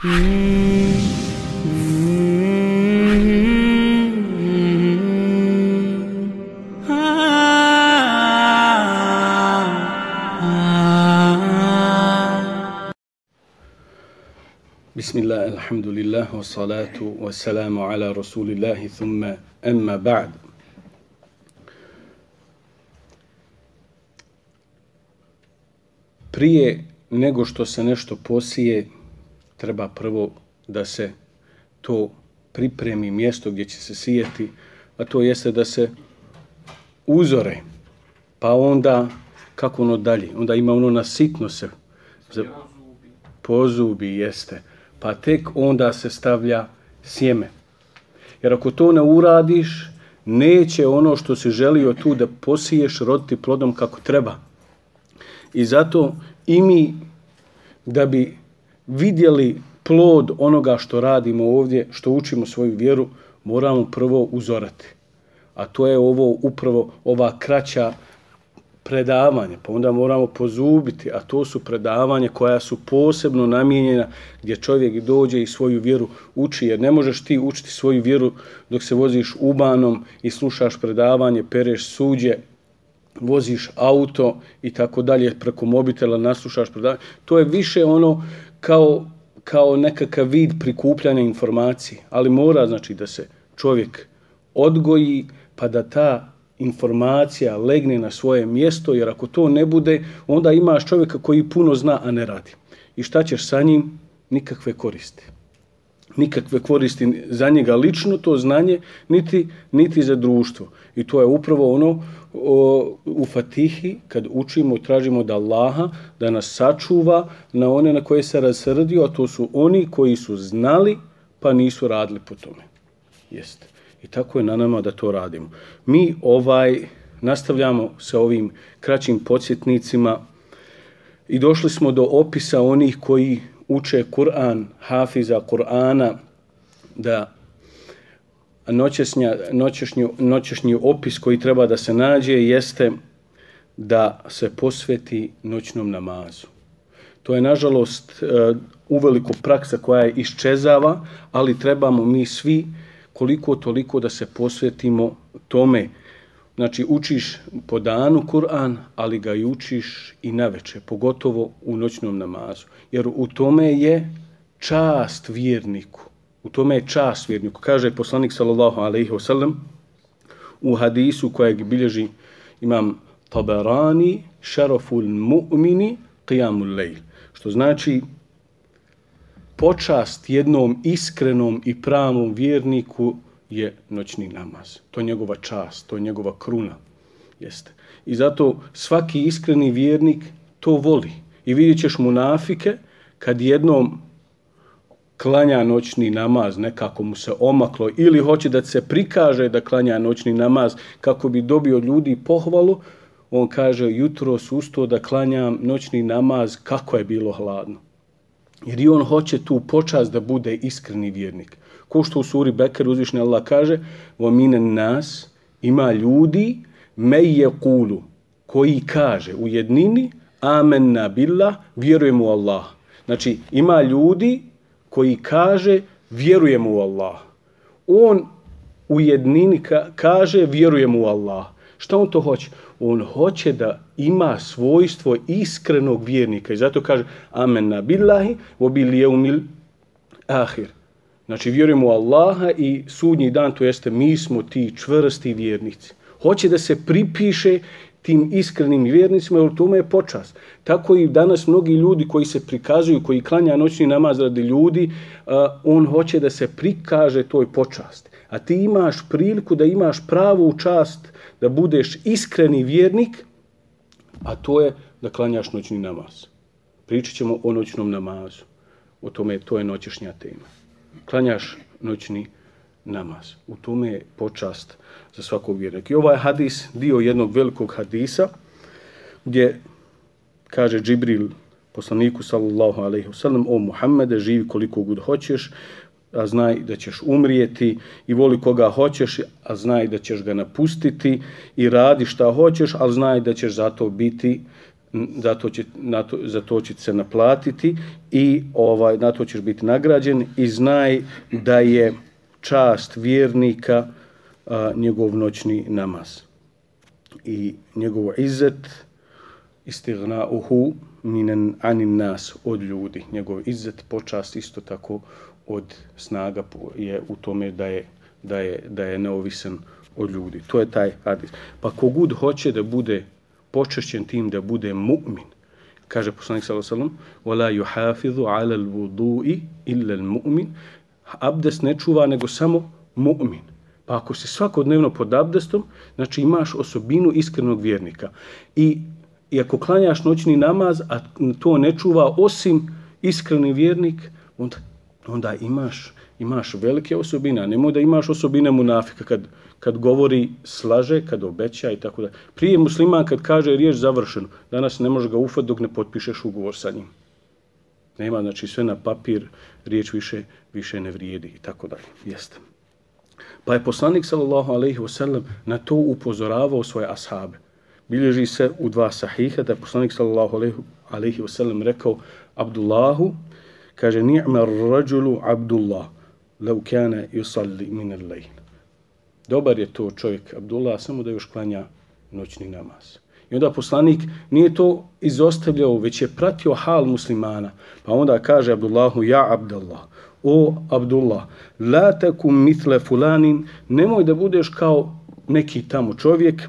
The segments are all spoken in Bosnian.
Bismillah, alhamdulillah, wa salatu wa salamu ala rasulillahi, thumma emma ba'd. Prije nego što se nešto posije, treba prvo da se to pripremi mjesto gdje će se sijeti, a to jeste da se uzore, pa onda kako ono dalje, onda ima ono na sitno se, za, pozubi jeste, pa tek onda se stavlja sjeme. Jer ako to ne uradiš, neće ono što se želio tu da posiješ roditi plodom kako treba. I zato i mi da bi vidjeli plod onoga što radimo ovdje, što učimo svoju vjeru, moramo prvo uzorati. A to je ovo upravo ova kraća predavanje, pa onda moramo pozubiti, a to su predavanje koja su posebno namijenjena gdje čovjek dođe i svoju vjeru uči, jer ne možeš ti učiti svoju vjeru dok se voziš ubanom i slušaš predavanje, pereš suđe, voziš auto i tako dalje, preko mobitela naslušaš predavanje. To je više ono kao, kao nekakav vid prikupljanja informacije, ali mora znači da se čovjek odgoji pa da ta informacija legne na svoje mjesto, jer ako to ne bude, onda imaš čovjeka koji puno zna, a ne radi. I šta ćeš sa njim? Nikakve koristi. Nikakve koristi za njega lično to znanje, niti, niti za društvo. I to je upravo ono o, u Fatihi, kad učimo i tražimo da Allaha, da nas sačuva na one na koje se razsrdio, a to su oni koji su znali, pa nisu radili po tome. Jeste. I tako je na nama da to radimo. Mi ovaj nastavljamo sa ovim kraćim podsjetnicima i došli smo do opisa onih koji uče Kur'an, hafiza Kur'ana, da noćesnja, noćešnju, noćešnji opis koji treba da se nađe jeste da se posveti noćnom namazu. To je, nažalost, e, uveliko praksa koja je iščezava, ali trebamo mi svi koliko toliko da se posvetimo tome. Znači, učiš po danu Kur'an, ali ga i učiš i na večer, pogotovo u noćnom namazu. Jer u tome je čast vjerniku. U tome je čast vjerniku. Kaže poslanik sallallahu alaihi wasallam u hadisu kojeg bilježi imam tabarani šaroful mu'mini qiyamul lejl. Što znači počast jednom iskrenom i pravom vjerniku je noćni namaz. To je njegova čast, to je njegova kruna. Jeste. I zato svaki iskreni vjernik to voli. I vidjet ćeš munafike kad jednom klanja noćni namaz, nekako mu se omaklo, ili hoće da se prikaže da klanja noćni namaz kako bi dobio ljudi pohvalu, on kaže jutro susto da klanjam noćni namaz kako je bilo hladno. Jer i on hoće tu počast da bude iskreni vjernik. Ko što u suri Bekar uzvišnji Allah kaže, vo mine nas ima ljudi me je kulu koji kaže u jednini amen na billah, vjerujemo u Allah. Znači ima ljudi koji kaže vjerujemo u Allah. On u jednini ka kaže vjerujemo u Allah. Šta on to hoće? On hoće da ima svojstvo iskrenog vjernika. I zato kaže amen na billahi vo bil umil ahir. Znači vjerujemo u Allaha i sudnji dan to jeste mi smo ti čvrsti vjernici. Hoće da se pripiše tim iskrenim vjernicima, jer tome je počas. Tako i danas mnogi ljudi koji se prikazuju, koji klanja noćni namaz radi ljudi, on hoće da se prikaže toj počasti. A ti imaš priliku da imaš pravu čast da budeš iskreni vjernik, a to je da klanjaš noćni namaz. Pričat ćemo o noćnom namazu. O tome to je noćešnja tema. Klanjaš noćni namaz. U tome je počast za svakog vjernika. I ovaj hadis, dio jednog velikog hadisa, gdje kaže Džibril poslaniku sallallahu alaihi wasallam o Muhammede, živi koliko god hoćeš, a znaj da ćeš umrijeti i voli koga hoćeš, a znaj da ćeš ga napustiti i radi šta hoćeš, ali znaj da ćeš zato biti zato će, na to, za to će se naplatiti i ovaj, na to ćeš biti nagrađen i znaj da je čast vjernika a, njegov noćni namaz. I njegov izet istigna uhu minen anin nas od ljudi. Njegov izet počast isto tako od snaga je u tome da je, da je, da je neovisan od ljudi. To je taj hadis. Pa kogud hoće da bude počešćen tim da bude mu'min. Kaže poslanik sallallahu alejhi ve sellem: "Wala yuhafizu 'ala al-wudu'i illa al-mu'min." Abdest ne čuva nego samo mu'min. Pa ako si svakodnevno pod abdestom, znači imaš osobinu iskrenog vjernika. I, i ako klanjaš noćni namaz, a to ne čuva osim iskreni vjernik, onda, onda imaš, imaš velike osobine. A nemoj da imaš osobine munafika kad, kad govori slaže, kad obeća i tako da. Prije musliman kad kaže riječ završeno, danas ne može ga ufati dok ne potpišeš ugovor sa njim. Nema, znači sve na papir, riječ više, više ne vrijedi i tako dalje. Jeste. Pa je poslanik sallallahu alejhi ve sellem na to upozoravao svoje ashabe. Bilježi se u dva sahiha da je poslanik sallallahu alejhi ve sellem rekao Abdullahu kaže ni'ma rajulu Abdullah law kana yusalli min al-layl dobar je to čovjek Abdullah, samo da još klanja noćni namaz. I onda poslanik nije to izostavljao, već je pratio hal muslimana. Pa onda kaže Abdullahu, ja Abdullah, o Abdullah, la takum mitle fulanin, nemoj da budeš kao neki tamo čovjek,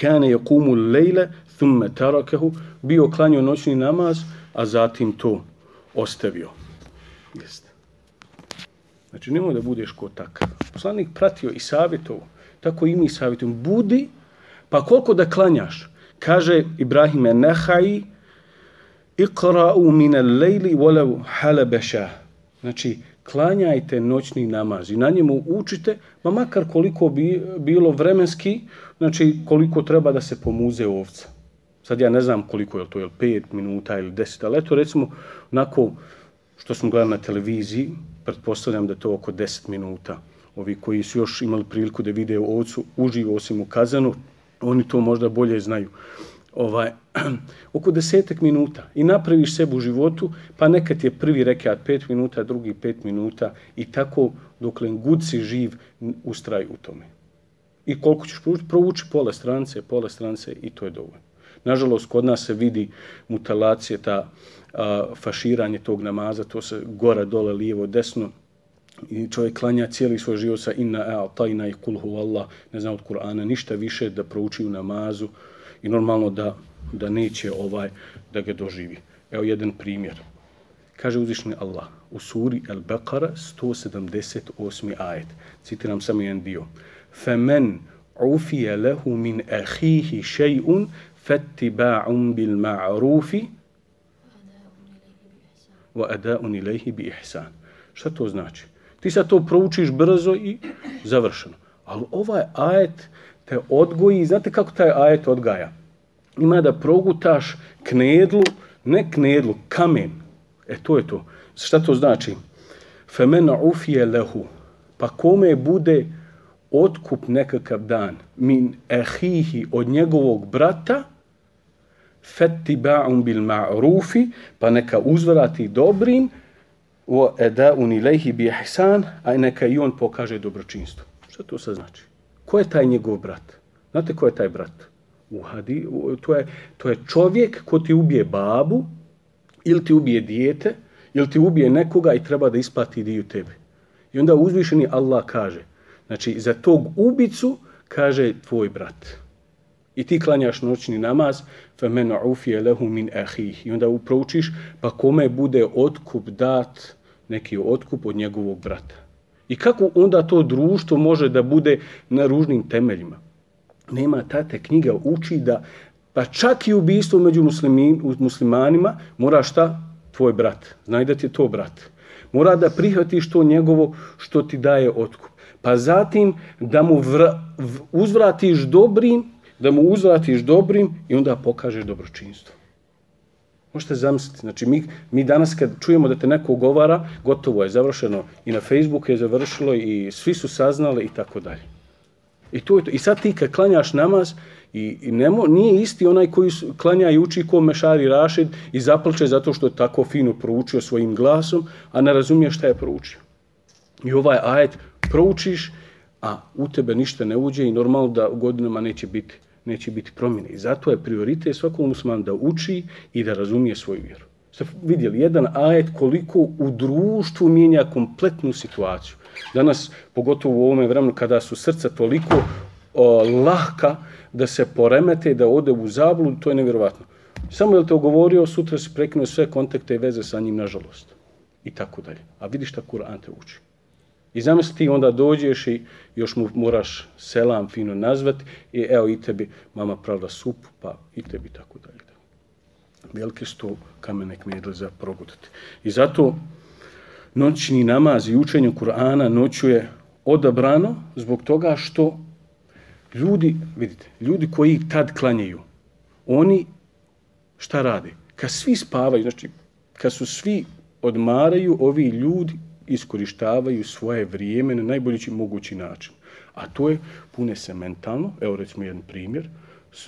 kane je kumu lejle, thumme tarakahu, bio klanio noćni namaz, a zatim to ostavio. Jeste. Znači, nemoj da budeš ko takav. Poslanik pratio i savjetovo. Tako i mi savjetujemo. Budi, pa koliko da klanjaš? Kaže Ibrahime Nehaji, iqra'u min al-lejli walau halabasha. Znači, klanjajte noćni namaz i na njemu učite, ma makar koliko bi bilo vremenski, znači koliko treba da se pomuze ovca. Sad ja ne znam koliko je to, je li 5 minuta ili 10, ali eto recimo, onako što smo gledali na televiziji, pretpostavljam da to oko 10 minuta. Ovi koji su još imali priliku da vide ovcu uživo osim u kazanu, oni to možda bolje znaju. Ovaj, oko desetak minuta i napraviš sebu u životu, pa nekad je prvi rekat 5 minuta, drugi 5 minuta i tako dokle god si živ, ustraj u tome. I koliko ćeš proučiti? Prouči pola strance, pola strance i to je dovoljno. Nažalost, kod nas se vidi mutalacije, ta a, faširanje tog namaza, to se gora, dole, lijevo, desno, i čovjek klanja cijeli svoj život sa inna a'tajna i kul Allah, ne znam od Kur'ana, ništa više da prouči u namazu i normalno da, da neće ovaj da ga doživi. Evo jedan primjer. Kaže uzvišni Allah u suri Al-Baqara 178. ajet. Citiram samo jedan dio. Femen ufije lehu min ahihi šeyun fattiba'un bil ma'rufi wa ada'un ilaihi bi ihsan. Šta to znači? Ti sad to proučiš brzo i završeno. Ali ovaj ajet te odgoji, znate kako taj ajet odgaja? Ima da progutaš knedlu, ne knedlu, kamen. E to je to. Šta to znači? Femen ufije lehu. Pa kome bude otkup nekakav dan min ehihi od njegovog brata, fettiba'un bil ma'rufi, pa neka uzvrati dobrim, o eda'un ilaihi bi ihsan, a neka i on pokaže dobročinstvo. Šta to sad znači? Ko je taj njegov brat? Znate ko je taj brat? Uhadi, to, je, to je čovjek ko ti ubije babu, ili ti ubije dijete, ili ti ubije nekoga i treba da isplati dio tebe. I onda uzvišeni Allah kaže, znači za tog ubicu kaže tvoj brat i ti klanjaš noćni namaz, fa men ufiya lahu min akhihi. I onda uproučiš, pa kome bude otkup dat, neki otkup od njegovog brata. I kako onda to društvo može da bude na ružnim temeljima? Nema tate knjiga uči da, pa čak i ubistvo među muslimin, muslimanima, mora šta? Tvoj brat. Znaj da ti je to brat. Mora da prihvatiš to njegovo što ti daje otkup. Pa zatim da mu vra, uzvratiš dobrim da mu uzvratiš dobrim i onda pokažeš dobročinstvo. Možete zamisliti, znači mi, mi danas kad čujemo da te neko govara, gotovo je završeno i na Facebooku je završilo i svi su saznali i tako dalje. I, to je to. I sad ti kad klanjaš namaz I, i nemo, nije isti onaj koji klanja i uči ko Mešari Rašid i zaplče zato što je tako fino proučio svojim glasom, a ne razumije šta je proučio. I ovaj ajet proučiš, a u tebe ništa ne uđe i normalno da u godinama neće biti, neće biti promjene. I zato je prioritet svakom musliman da uči i da razumije svoju vjeru. Ste vidjeli jedan ajet koliko u društvu mijenja kompletnu situaciju. Danas, pogotovo u ovome vremenu, kada su srca toliko o, lahka da se poremete, da ode u zabludu, to je nevjerovatno. Samo je li to govorio, sutra se prekinuo sve kontakte i veze sa njim, nažalost. I tako dalje. A vidiš šta Kur'an te uči. I zamisli ti onda dođeš i još mu moraš selam fino nazvati i evo i tebi mama pravila sup, pa i tebi tako dalje. Velike sto kamene kmedle za progutati. I zato noćni namaz i učenje Kur'ana noću je odabrano zbog toga što ljudi, vidite, ljudi koji tad klanjaju, oni šta rade? Kad svi spavaju, znači kad su svi odmaraju, ovi ljudi iskorištavaju svoje vrijeme na najbolji mogući način. A to je pune se mentalno. Evo recimo jedan primjer.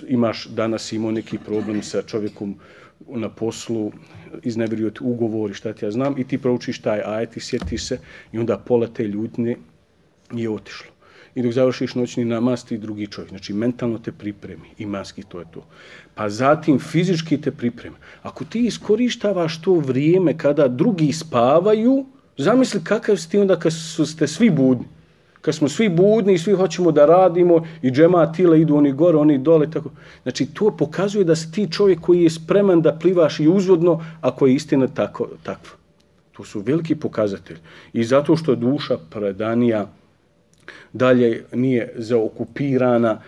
Imaš danas imao neki problem sa čovjekom na poslu, izneverio ti ugovor i šta ti ja znam, i ti proučiš taj ajet i sjeti se i onda pola te ljutne je otišlo. I dok završiš noćni namaz, ti drugi čovjek. Znači, mentalno te pripremi. I maski, to je to. Pa zatim, fizički te pripremi. Ako ti iskorištavaš to vrijeme kada drugi spavaju, Zamisli kakav si ti onda kad su ste svi budni. Kad smo svi budni i svi hoćemo da radimo i džema tile idu oni gore, oni dole. Tako. Znači to pokazuje da si ti čovjek koji je spreman da plivaš i uzvodno ako je istina tako, takva. To su veliki pokazatelji. I zato što duša predanija dalje nije zaokupirana,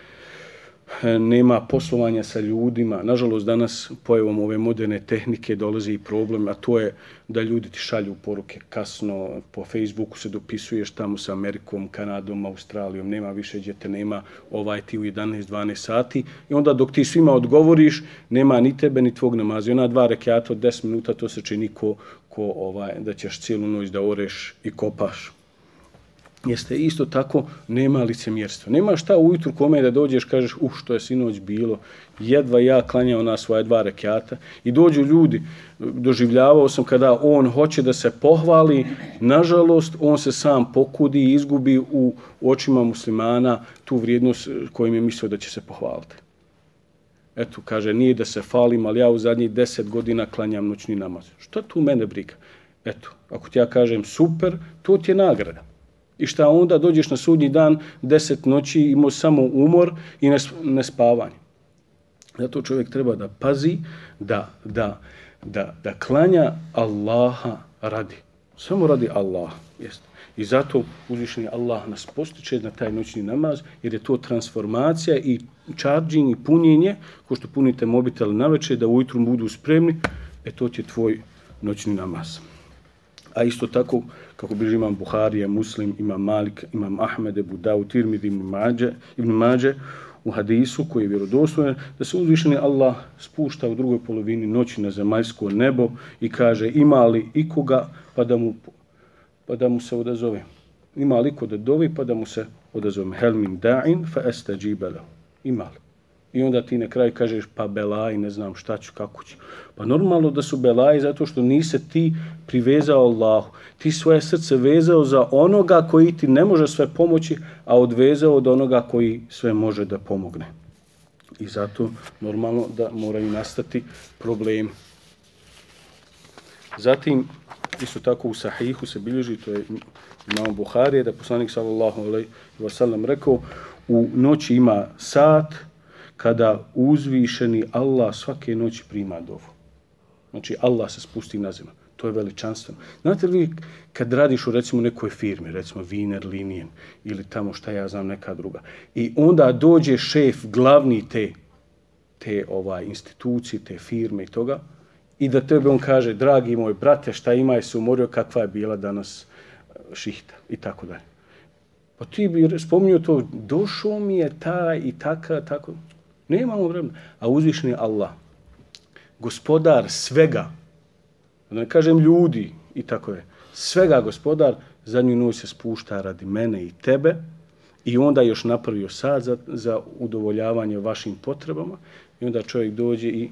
E, nema poslovanja sa ljudima. Nažalost, danas pojevom ove moderne tehnike dolazi i problem, a to je da ljudi ti šalju poruke kasno, po Facebooku se dopisuješ tamo sa Amerikom, Kanadom, Australijom, nema više djete, nema ovaj ti u 11-12 sati i onda dok ti svima odgovoriš, nema ni tebe ni tvog namaza. Ona dva rekiata od 10 minuta, to se čini ko, ko ovaj, da ćeš cijelu noć da oreš i kopaš jeste isto tako nema licemjerstva. Nema šta ujutru kome da dođeš, kažeš, uh, što je sinoć bilo, jedva ja klanjao na svoje dva rekiata i dođu ljudi, doživljavao sam kada on hoće da se pohvali, nažalost, on se sam pokudi i izgubi u očima muslimana tu vrijednost eh, kojim je mislio da će se pohvaliti. Eto, kaže, nije da se falim, ali ja u zadnjih deset godina klanjam noćni namaz. Šta tu mene briga? Eto, ako ti ja kažem super, to ti je nagrada. I šta onda dođeš na sudnji dan, deset noći, imao samo umor i nespavanje. Zato čovjek treba da pazi, da, da, da, da klanja Allaha radi. Samo radi Allah. Jest. I zato uzvišeni Allah nas postiče na taj noćni namaz, jer je to transformacija i charging i punjenje, ko što punite mobitel na večer, da ujutru budu spremni, e to će tvoj noćni namaz. A isto tako, kako bi imam Buharija, Muslim, imam Malik, imam Ahmed, Ebu Daud, Tirmidhi, Ibn Mađe, Ibn Mađe, u hadisu koji je vjerodostojen, da se uzvišeni Allah spušta u drugoj polovini noći na zemaljsko nebo i kaže ima li ikoga pa da mu, pa da mu se odazove. Ima li ko da dovi pa da mu se odazove. Helmin da'in fa esta. Ima li? I onda ti na kraju kažeš pa belaj, ne znam šta ću, kako ću. Pa normalno da su belaji zato što nise ti privezao Allahu. Ti svoje srce vezao za onoga koji ti ne može sve pomoći, a odvezao od onoga koji sve može da pomogne. I zato normalno da moraju nastati problemi. Zatim, isto tako u sahihu se bilježi, to je imam Buharije, da poslanik sallallahu alaihi wa sallam rekao, u noći ima sat, kada uzvišeni Allah svake noći prima dovu. Znači Allah se spusti na zemlju. To je veličanstveno. Znate li kad radiš u recimo nekoj firmi, recimo Wiener Linien ili tamo šta ja znam neka druga, i onda dođe šef glavni te, te ovaj institucije, te firme i toga, i da tebe on kaže, dragi moj brate, šta ima je se umorio, kakva je bila danas eh, šihta i tako dalje. Pa ti bi spominio to, došao mi je ta i taka, tako. Nemamo vremena. A uzvišni Allah, gospodar svega, da ne kažem ljudi i tako je, svega gospodar, zadnju noć se spušta radi mene i tebe i onda još napravio sad za, za udovoljavanje vašim potrebama i onda čovjek dođe i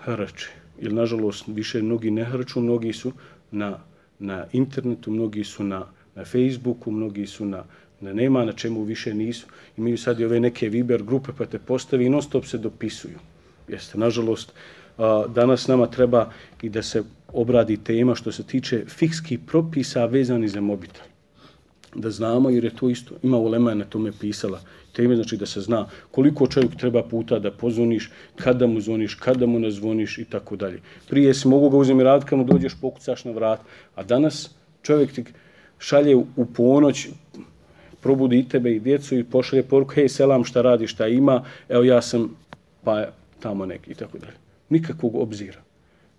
hrče. Jer, nažalost, više mnogi ne hrču, mnogi su na, na internetu, mnogi su na, na Facebooku, mnogi su na, ne nema na čemu više nisu. Imaju sad i ove neke Viber grupe pa te postavi i non stop se dopisuju. Jeste, nažalost, danas nama treba i da se obradi tema što se tiče fikskih propisa vezani za mobitel. Da znamo, jer je to isto, ima ulema je na tome pisala, teme znači da se zna koliko čovjek treba puta da pozvoniš, kada mu zvoniš, kada mu ne zvoniš i tako dalje. Prije si mogu ga uzemirati kad mu dođeš, pokucaš na vrat, a danas čovjek ti šalje u ponoć, probudi i tebe i djecu i pošalje poruku, hej, selam, šta radi, šta ima, evo ja sam, pa tamo neki i tako dalje. Nikakvog obzira.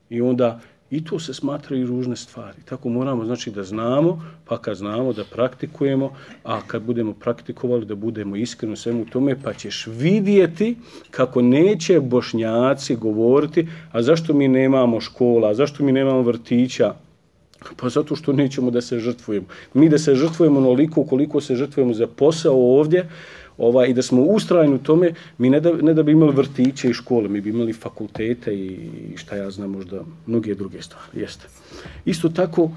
I onda i to se smatraju ružne stvari. Tako moramo znači da znamo, pa kad znamo da praktikujemo, a kad budemo praktikovali da budemo iskreni u svemu tome, pa ćeš vidjeti kako neće bošnjaci govoriti, a zašto mi nemamo škola, zašto mi nemamo vrtića, Pa zato što nećemo da se žrtvujemo. Mi da se žrtvujemo onoliko koliko se žrtvujemo za posao ovdje, ovaj, i da smo ustrajni u tome, mi ne da, ne da bi imali vrtiće i škole, mi bi imali fakultete i šta ja znam, možda mnoge druge stvari. Jeste. Isto tako,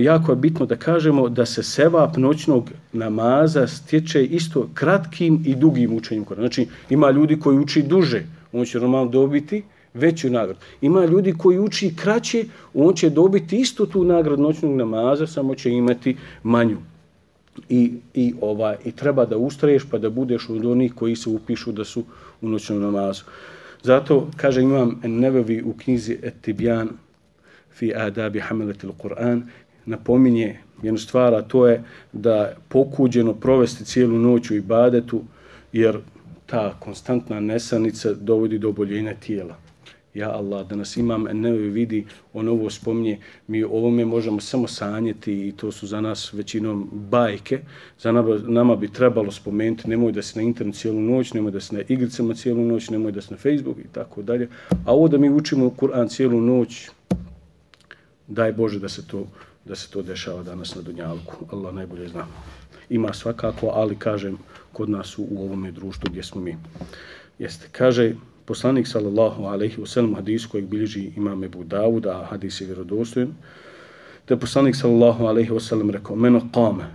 jako je bitno da kažemo da se sevap noćnog namaza stječe isto kratkim i dugim učenjem Korana. Znači, ima ljudi koji uči duže, on će normalno dobiti veću nagradu. Ima ljudi koji uči kraće, on će dobiti isto tu nagradu noćnog namaza, samo će imati manju i, i, ovaj, i treba da ustraješ pa da budeš od onih koji se upišu da su u noćnom namazu. Zato, kaže imam Nevevi u knjizi Etibjan fi adabi hamilati Kur'an, napominje jednu stvar, a to je da pokuđeno provesti cijelu noć u ibadetu, jer ta konstantna nesanica dovodi do oboljenja tijela ja Allah, da nas imam ne vidi, on ovo spomnje, mi ovome možemo samo sanjeti i to su za nas većinom bajke. Za nama, nama bi trebalo spomenuti, nemoj da se na internet cijelu noć, nemoj da se na igricama cijelu noć, nemoj da se na Facebook i tako dalje. A ovo da mi učimo Kur'an cijelu noć, daj Bože da se to da se to dešava danas na Dunjalku. Allah najbolje zna. Ima svakako, ali kažem, kod nas u, u ovome društvu gdje smo mi. Jeste. Kaže, poslanik sallallahu alejhi ve sellem hadis kojeg bilježi imam Abu Davud, a hadis je vjerodostojan da poslanik sallallahu alejhi ve sellem rekao men qama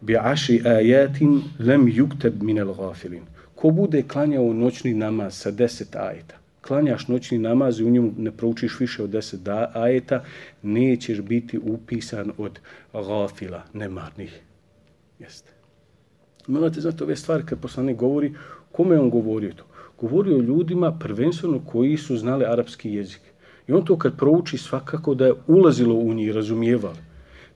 bi ashi ayatin lam yuktab min al-ghafilin ko bude klanjao noćni namaz sa 10 ajeta klanjaš noćni namaz i u njemu ne proučiš više od 10 ajeta nećeš biti upisan od gafila nemarnih. Jeste. Morate znati ove stvari kad poslanik govori, kome on govori to? Govorio ljudima prvenstveno koji su znali arapski jezik. I on to kad prouči svakako da je ulazilo u njih, razumijevali.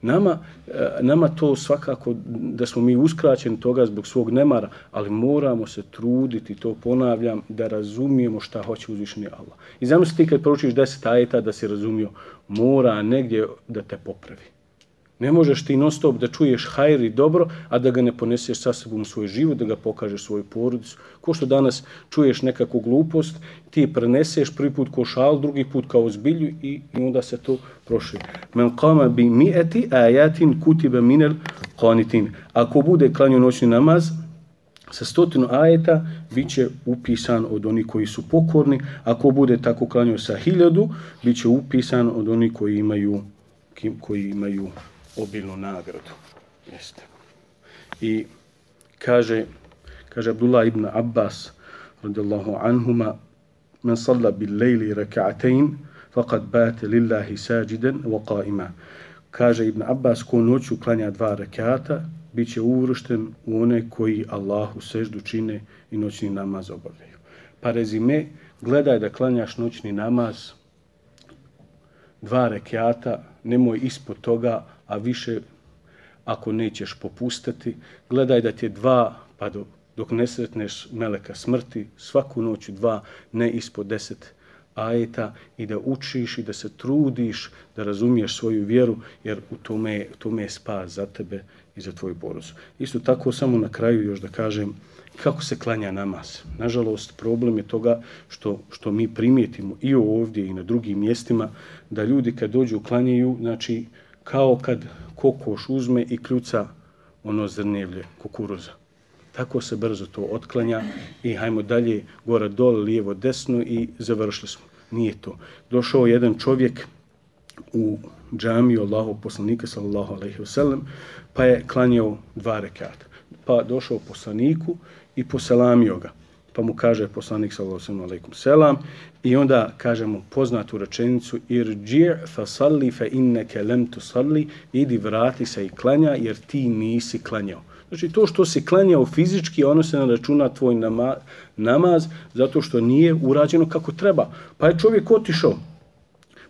Nama, eh, nama to svakako da smo mi uskraćeni toga zbog svog nemara, ali moramo se truditi, to ponavljam, da razumijemo šta hoće uzvišeni Allah. I zamisli ti kad proučiš deset ajeta da si razumio, mora negdje da te popravi. Ne možeš ti non stop da čuješ hajr i dobro, a da ga ne poneseš sa sobom u svoj život, da ga pokažeš svoju porodicu. Ko što danas čuješ nekakvu glupost, ti preneseš prvi put ko šal, drugi put kao zbilju i, i onda se to prošli. Men kama bi mi eti kutiba minel qanitin. Ako bude klanju noćni namaz, sa stotinu ajeta bit će upisan od onih koji su pokorni. Ako bude tako klanio sa hiljadu, bit će upisan od onih koji imaju koji imaju obilnu nagradu. Jeste. I kaže, kaže Abdullah ibn Abbas, radijallahu anhuma, men salla bil lejli raka'atein, faqad bate lillahi sađiden wa qa'ima. Kaže Ibn Abbas, ko noću klanja dva rakata, bit će uvršten u one koji Allahu seždu čine i noćni namaz obavljaju. Pa rezime, gledaj da klanjaš noćni namaz, dva rekata, nemoj ispod toga, a više ako nećeš popustati, gledaj da ti je dva, pa do, dok ne sretneš meleka smrti, svaku noć dva, ne ispod deset ajeta i da učiš i da se trudiš da razumiješ svoju vjeru, jer u tome, u tome je spas za tebe i za tvoju porozu. Isto tako, samo na kraju još da kažem, kako se klanja namaz. Nažalost, problem je toga što, što mi primijetimo i ovdje i na drugim mjestima, da ljudi kad dođu klanjaju, znači, kao kad kokoš uzme i kljuca ono zrnevlje kukuruza. Tako se brzo to otklanja i hajmo dalje, gore, dole, lijevo, desno i završili smo. Nije to. Došao jedan čovjek u džamiju Allahu poslanika sallallahu alejhi ve sellem pa je klanjao dva rekata. Pa došao poslaniku i poselamio ga. Pa mu kaže poslanik sallallahu alejhi selam i onda kaže mu poznatu rečenicu irji' fa salli fa innaka lam tusalli idi vrati se i klanja jer ti nisi klanjao. Znači to što se klanjao fizički, ono se ne računa tvoj nama, namaz zato što nije urađeno kako treba. Pa je čovjek otišao,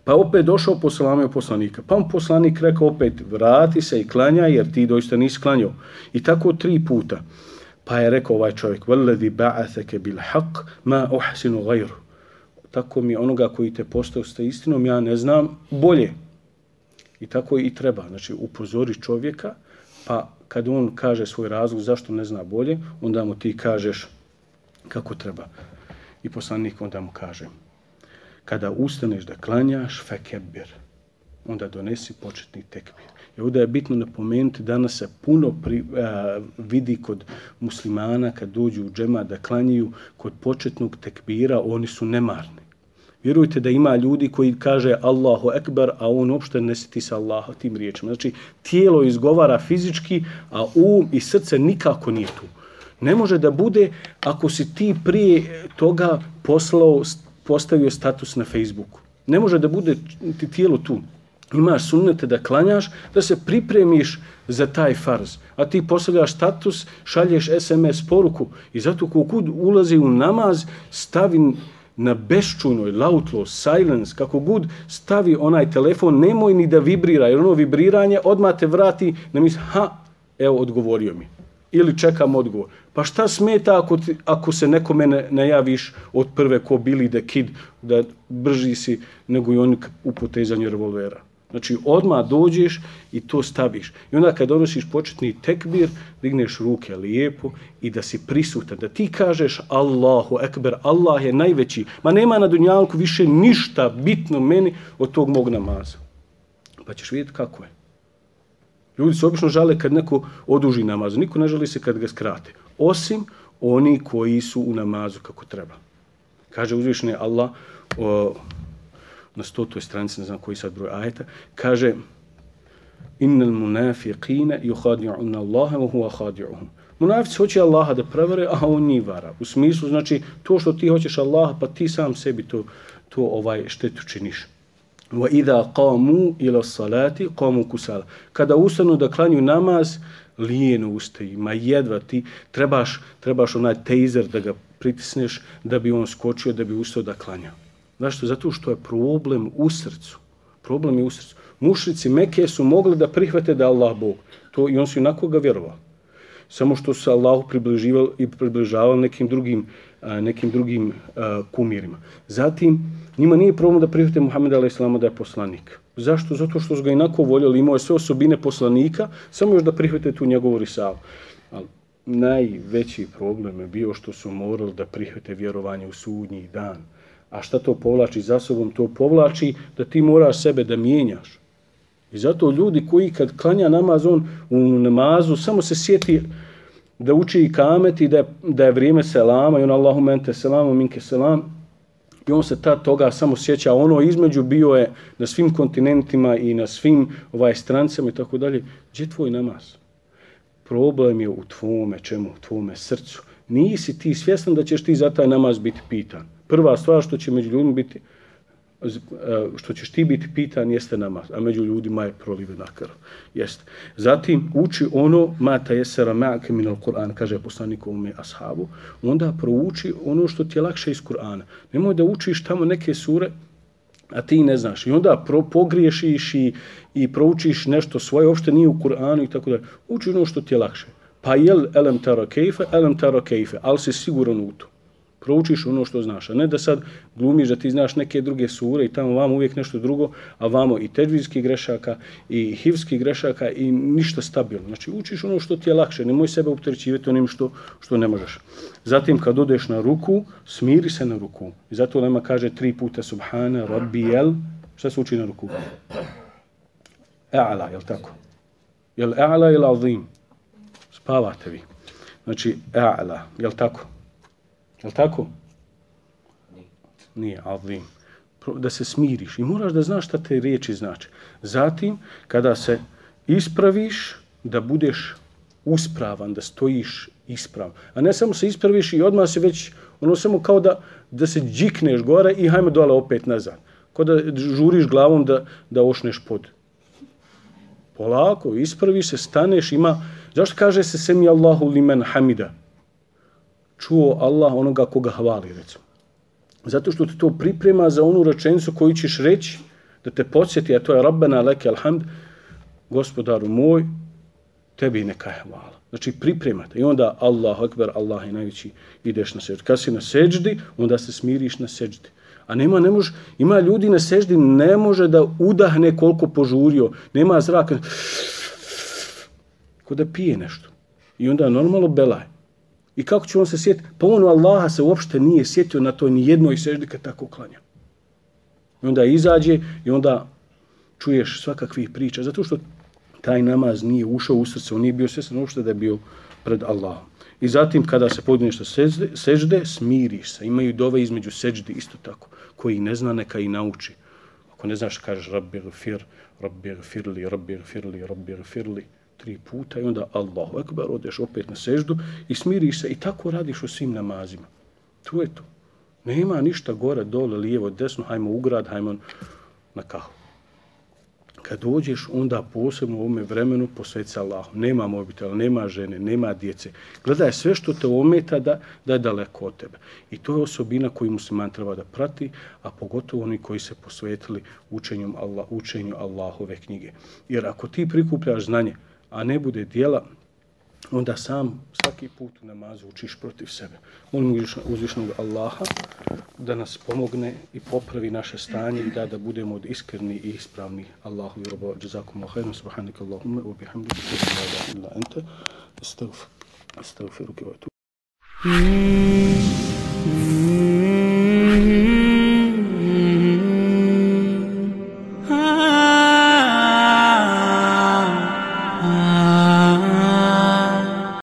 Pa opet došao poselamio poslanika. Pa mu poslanik rekao opet, vrati se i klanja, jer ti doista nisi klanjao. I tako tri puta. Pa je rekao ovaj čovjek, وَلَّذِ بَعَثَكَ bil مَا ma غَيْرُ. Tako mi onoga koji te postao sa istinom, ja ne znam bolje. I tako i treba. Znači, upozori čovjeka, pa kad on kaže svoj razlog zašto ne zna bolje, onda mu ti kažeš kako treba. I poslanik onda mu kaže, kada ustaneš da klanjaš, fekebir, onda donesi početni tekbir. I ovdje je bitno napomenuti, danas se puno pri, a, vidi kod muslimana kad dođu u džema da klanjaju kod početnog tekbira, oni su nemarni. Vjerujte da ima ljudi koji kaže Allahu Ekber, a on uopšte ne siti sa Allaha tim riječima. Znači, tijelo izgovara fizički, a um i srce nikako nije tu. Ne može da bude ako si ti prije toga poslao postavio status na Facebooku. Ne može da bude ti tijelo tu. Imaš sunnete da klanjaš, da se pripremiš za taj farz. A ti postavljaš status, šalješ SMS poruku i zato kogod ulazi u namaz, stavi na beščunoj, lautlo, silence, kako god stavi onaj telefon, nemoj ni da vibrira, jer ono vibriranje odmah te vrati na misli, ha, evo, odgovorio mi ili čekam odgovor. Pa šta smeta ako, ti, ako se nekome ne, najaviš od prve ko bili da kid, da brži si nego i oni u potezanju revolvera. Znači, odmah dođeš i to staviš. I onda kad donosiš početni tekbir, digneš ruke lijepo i da si prisutan, da ti kažeš Allahu ekber, Allah je najveći. Ma nema na dunjalku više ništa bitno meni od tog mog namaza. Pa ćeš vidjeti kako je. Ljudi se obično žale kad neko oduži namaz. Niko ne žali se kad ga skrate. Osim oni koji su u namazu kako treba. Kaže uzvišeni Allah o, na stotoj stranici, ne znam koji sad broj ajeta, kaže innal munafiqina yuhadi'un Allaha wa huwa khadi'uhum. Munafici hoće Allaha da prevare, a on njih vara. U smislu, znači, to što ti hoćeš Allaha, pa ti sam sebi to, to ovaj štetu činiš wa idha qamu ila salati qamu kusala kada ustanu da klanju namaz lijeno ustaju ma jedva ti trebaš trebaš onaj tejzer da ga pritisneš da bi on skočio da bi ustao da klanja zašto zato što je problem u srcu problem je u srcu mušrici Mekke su mogli da prihvate da Allah Bog to i on su inako ga vjerovao samo što se Allahu približivali i približavali nekim drugim a, nekim drugim a, kumirima zatim Njima nije problem da prihvate Muhammed a.s. da je poslanik. Zašto? Zato što su ga inako voljeli, imao je sve osobine poslanika, samo još da prihvate tu njegovu risalu. Ali najveći problem je bio što su morali da prihvate vjerovanje u sudnji dan. A šta to povlači za sobom? To povlači da ti moraš sebe da mijenjaš. I zato ljudi koji kad klanja namaz, on u namazu samo se sjeti da uči i kamet i da je, da je vrijeme selama i on Allahu mente selamu minke selam i on se ta toga samo sjeća. Ono između bio je na svim kontinentima i na svim ovaj strancama i tako dalje. Gdje je tvoj namaz? Problem je u tvome čemu? U tvome srcu. Nisi ti svjestan da ćeš ti za taj namaz biti pitan. Prva stvar što će među ljudima biti, e, što ćeš ti biti pitan jeste namaz, a među ljudima je prolivena krv. Jeste. Zatim uči ono mata jesera ma'ake minal Kur'an, kaže poslanik ovome ashabu, onda prouči ono što ti je lakše iz Kur'ana. Nemoj da učiš tamo neke sure, a ti ne znaš. I onda pro, pogriješiš i, i proučiš nešto svoje, uopšte nije u Kur'anu i tako da. Uči ono što ti je lakše. Pa jel elem taro kejfe, elem taro kejfe, ali si siguran u to proučiš ono što znaš, a ne da sad glumiš da ti znaš neke druge sure i tamo vamo uvijek nešto drugo, a vamo i teđvijskih grešaka i hivski grešaka i ništa stabilno. Znači učiš ono što ti je lakše, nemoj sebe opterećivati onim što, što ne možeš. Zatim kad odeš na ruku, smiri se na ruku. I zato Lema kaže tri puta Subhana, Rabbi, jel? Šta se uči na ruku? E'ala, jel tako? Jel e'ala ili azim? Spavate vi. Znači, a'la, jel tako? Je li tako? Nije, azim. Da se smiriš i moraš da znaš šta te riječi znači. Zatim, kada se ispraviš, da budeš uspravan, da stojiš ispravan. A ne samo se ispraviš i odmah se već, ono samo kao da, da se džikneš gore i hajme dole opet nazad. Kao da žuriš glavom da, da ošneš pod. Polako, ispraviš se, staneš, ima... Zašto kaže se semi Allahu limen hamida? Čuo Allah onoga koga hvali, recimo. Zato što te to priprema za onu rečenicu koju ćeš reći, da te podsjeti, a to je Rabbena leke alhamd, gospodaru moj, tebi neka je hvala. Znači pripremate. I onda Allah akbar, Allah je najveći, ideš na seđdi. Kad si na seđdi, onda se smiriš na seđdi. A nema, ne može, ima ljudi na seždi, ne može da udahne koliko požurio. Nema zraka. Ko da pije nešto. I onda normalno belaj. I kako će on se sjetiti? Pa on Allaha se uopšte nije sjetio na toj nijednoj seždi kad tako klanja. I onda izađe i onda čuješ svakakvih priča. Zato što taj namaz nije ušao u srce, on nije bio svjesan uopšte da je bio pred Allahom. I zatim kada se podineš na sežde, sežde, smiriš se. Imaju dove između sežde isto tako, koji ne zna neka i nauči. Ako ne znaš, kažeš rabbi gfir, rabbi gfirli, rabbi gfirli, rabbi gfirli, tri puta i onda Allahu ekber, odeš opet na seždu i smiriš se i tako radiš u svim namazima. Tu je to. Nema ništa gore, dole, lijevo, desno, hajmo u grad, hajmo na kahu kad dođeš, onda posebno u ovome vremenu posveti se Allahu. Nema mobitela, nema žene, nema djece. Gledaj sve što te ometa da, da je daleko od tebe. I to je osobina koju musliman treba da prati, a pogotovo oni koji se posvetili učenju, Allah, učenju Allahove knjige. Jer ako ti prikupljaš znanje, a ne bude dijela, onda sam svaki put u namazu učiš protiv sebe. Molim uzvišnog Allaha da nas pomogne i popravi naše stanje i da da budemo od iskreni i ispravni Allahu i robo. Jazakum Allah, hajna Allahumme, u bihamdu, la ilaha illa ente, astaghfiruka wa atubu.